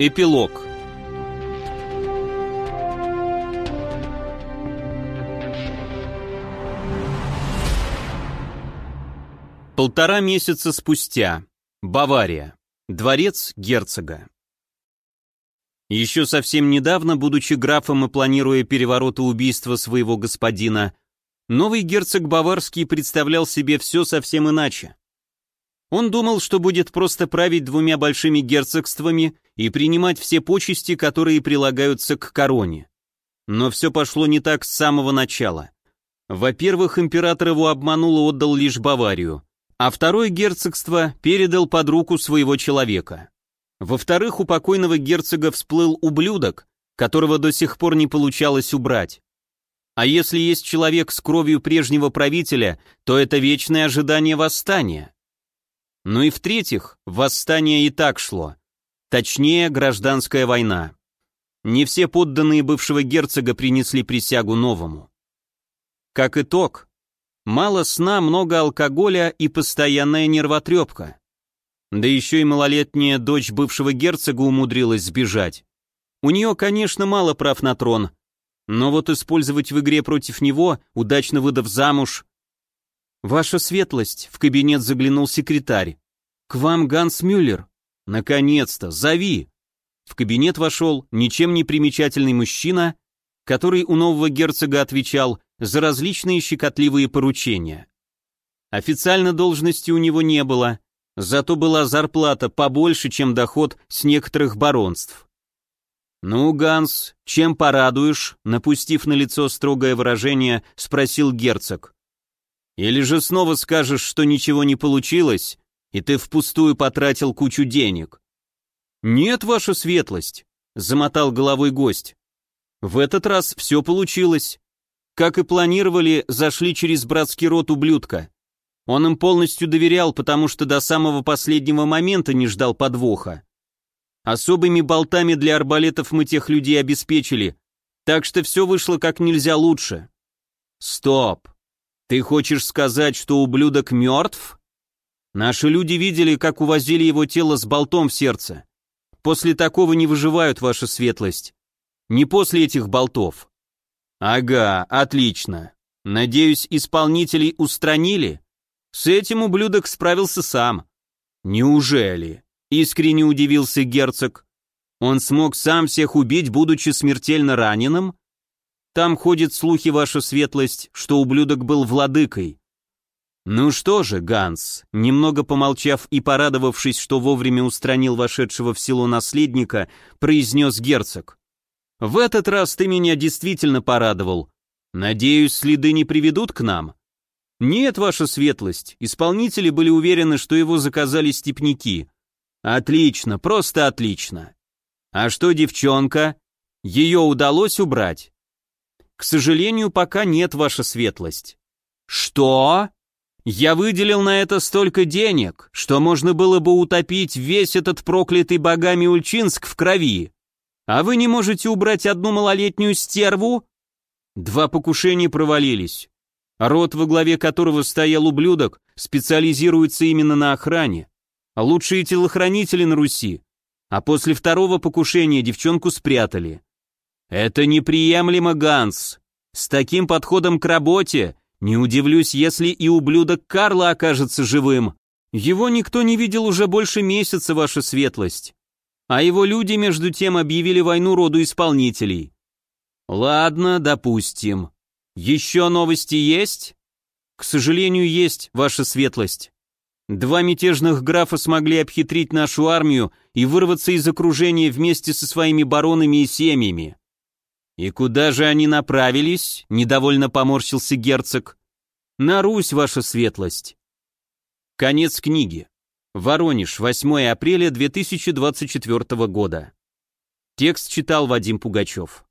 Эпилог Полтора месяца спустя. Бавария. Дворец герцога. Еще совсем недавно, будучи графом и планируя переворот и убийство своего господина, новый герцог Баварский представлял себе все совсем иначе. Он думал, что будет просто править двумя большими герцогствами и принимать все почести, которые прилагаются к короне. Но все пошло не так с самого начала. Во-первых, император его обманул и отдал лишь Баварию, а второе герцогство передал под руку своего человека. Во-вторых, у покойного герцога всплыл ублюдок, которого до сих пор не получалось убрать. А если есть человек с кровью прежнего правителя, то это вечное ожидание восстания. Ну и в-третьих, восстание и так шло. Точнее, гражданская война. Не все подданные бывшего герцога принесли присягу новому. Как итог, мало сна, много алкоголя и постоянная нервотрепка. Да еще и малолетняя дочь бывшего герцога умудрилась сбежать. У нее, конечно, мало прав на трон, но вот использовать в игре против него, удачно выдав замуж, «Ваша светлость», — в кабинет заглянул секретарь. «К вам Ганс Мюллер». «Наконец-то, зови». В кабинет вошел ничем не примечательный мужчина, который у нового герцога отвечал за различные щекотливые поручения. Официально должности у него не было, зато была зарплата побольше, чем доход с некоторых баронств. «Ну, Ганс, чем порадуешь?» напустив на лицо строгое выражение, спросил герцог. Или же снова скажешь, что ничего не получилось, и ты впустую потратил кучу денег. Нет, ваша светлость, замотал головой гость. В этот раз все получилось. Как и планировали, зашли через братский род ублюдка. Он им полностью доверял, потому что до самого последнего момента не ждал подвоха. Особыми болтами для арбалетов мы тех людей обеспечили, так что все вышло как нельзя лучше. Стоп. «Ты хочешь сказать, что ублюдок мертв?» «Наши люди видели, как увозили его тело с болтом в сердце. После такого не выживают, ваша светлость. Не после этих болтов». «Ага, отлично. Надеюсь, исполнителей устранили?» «С этим ублюдок справился сам». «Неужели?» — искренне удивился герцог. «Он смог сам всех убить, будучи смертельно раненым?» Там ходят слухи, ваша светлость, что ублюдок был владыкой. Ну что же, Ганс, немного помолчав и порадовавшись, что вовремя устранил вошедшего в село наследника, произнес герцог. В этот раз ты меня действительно порадовал. Надеюсь, следы не приведут к нам? Нет, ваша светлость, исполнители были уверены, что его заказали степняки. Отлично, просто отлично. А что девчонка? Ее удалось убрать? К сожалению, пока нет, ваша светлость. Что? Я выделил на это столько денег, что можно было бы утопить весь этот проклятый богами Ульчинск в крови. А вы не можете убрать одну малолетнюю стерву? Два покушения провалились. Род, во главе которого стоял ублюдок, специализируется именно на охране. Лучшие телохранители на Руси. А после второго покушения девчонку спрятали. Это неприемлемо, Ганс. С таким подходом к работе не удивлюсь, если и ублюдок Карла окажется живым. Его никто не видел уже больше месяца, ваша светлость. А его люди, между тем, объявили войну роду исполнителей. Ладно, допустим. Еще новости есть? К сожалению, есть, ваша светлость. Два мятежных графа смогли обхитрить нашу армию и вырваться из окружения вместе со своими баронами и семьями. «И куда же они направились?» — недовольно поморщился герцог. «На Русь, ваша светлость». Конец книги. Воронеж, 8 апреля 2024 года. Текст читал Вадим Пугачев.